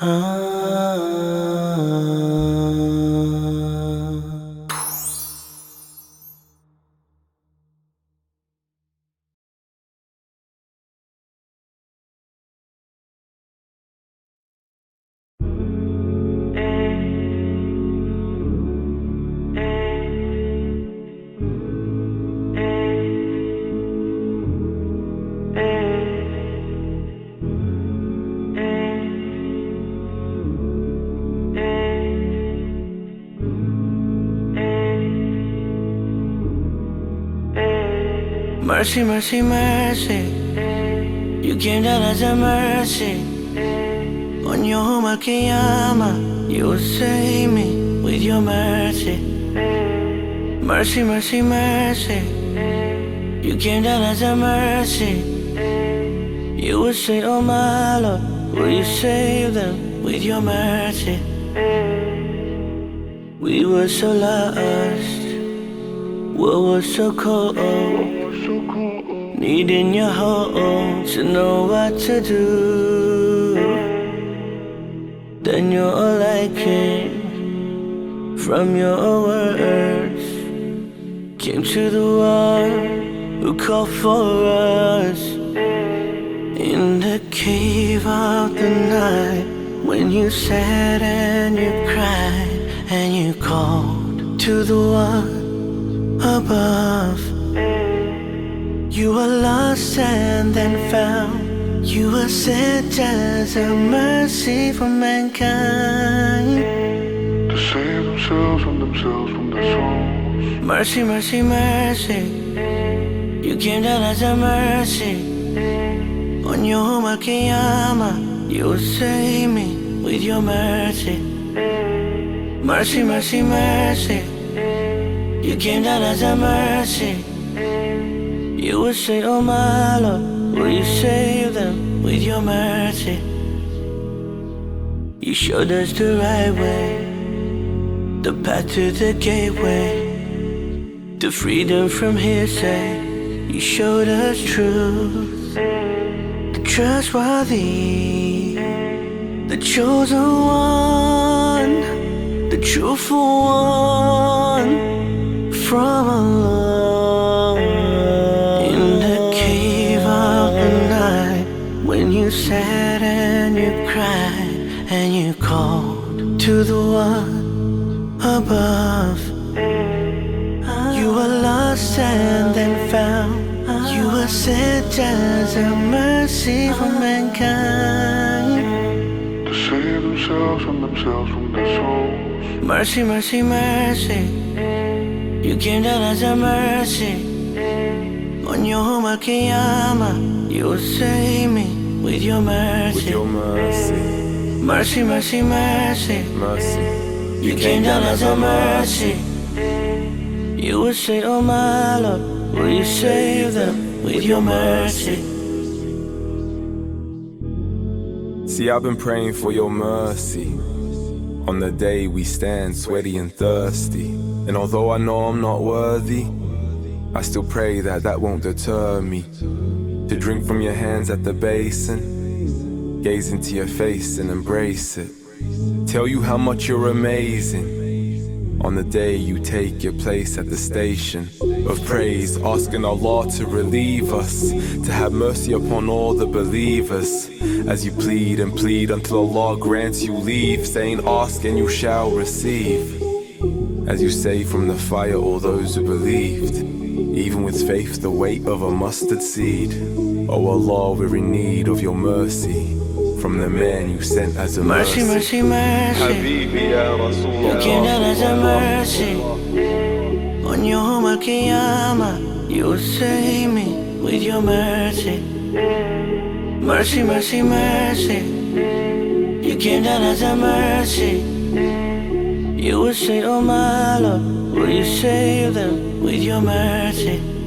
Ah. Mercy, mercy, mercy. You came down as a mercy. On your home, al Qiyamah, you will save me with your mercy. Mercy, mercy, mercy. You came down as a mercy. You will say, Oh my Lord, will you save them with your mercy? We were so lost, world was so cold. Needing your hold to know what to do. Then you're all I came from your words. Came to the one who called for us in the cave of the night. When you sat and you cried and you called to the one above. You were lost and then found. You were sent as a mercy for mankind. To save themselves from themselves, from their souls. Mercy, mercy, mercy. You came down as a mercy. On your home, al Qiyamah, you will save me with your mercy. Mercy, mercy, mercy. You came down as a mercy. You will say, Oh my Lord, will you save them with your mercy? You showed us the right way, the path to the gateway, the freedom from hearsay. You showed us truth, the trustworthy, the chosen one, the truthful one from Allah. In the cave of the night, when you sat and you cried and you called to the one above. You were lost and then found. You were sent as a mercy for mankind. To save themselves and themselves, from their souls. Mercy, mercy, mercy. You came down as a mercy. On your home, al Qiyamah, you will save me with your mercy. With your mercy, Mercy, mercy, mercy. mercy. You came down as a mercy. You will say, Oh my Lord, will you save them with your mercy? See, I've been praying for your mercy on the day we stand sweaty and thirsty. And although I know I'm not worthy, I still pray that that won't deter me. To drink from your hands at the basin, gaze into your face and embrace it. Tell you how much you're amazing. On the day you take your place at the station of praise, asking Allah to relieve us, to have mercy upon all the believers. As you plead and plead until Allah grants you leave, saying, Ask and you shall receive. As you say, from the fire, all those who believed. Even with faith, the weight of a mustard seed. O oh Allah, we're in need of your mercy. From the man you sent as a mercy. Mercy, mercy, mercy. Habibi, ya You came down as a mercy. On your home al Qiyamah, you save me with your mercy. Mercy, mercy, mercy. You came down as a mercy. You will say, Oh my Lord, will you save them with your mercy?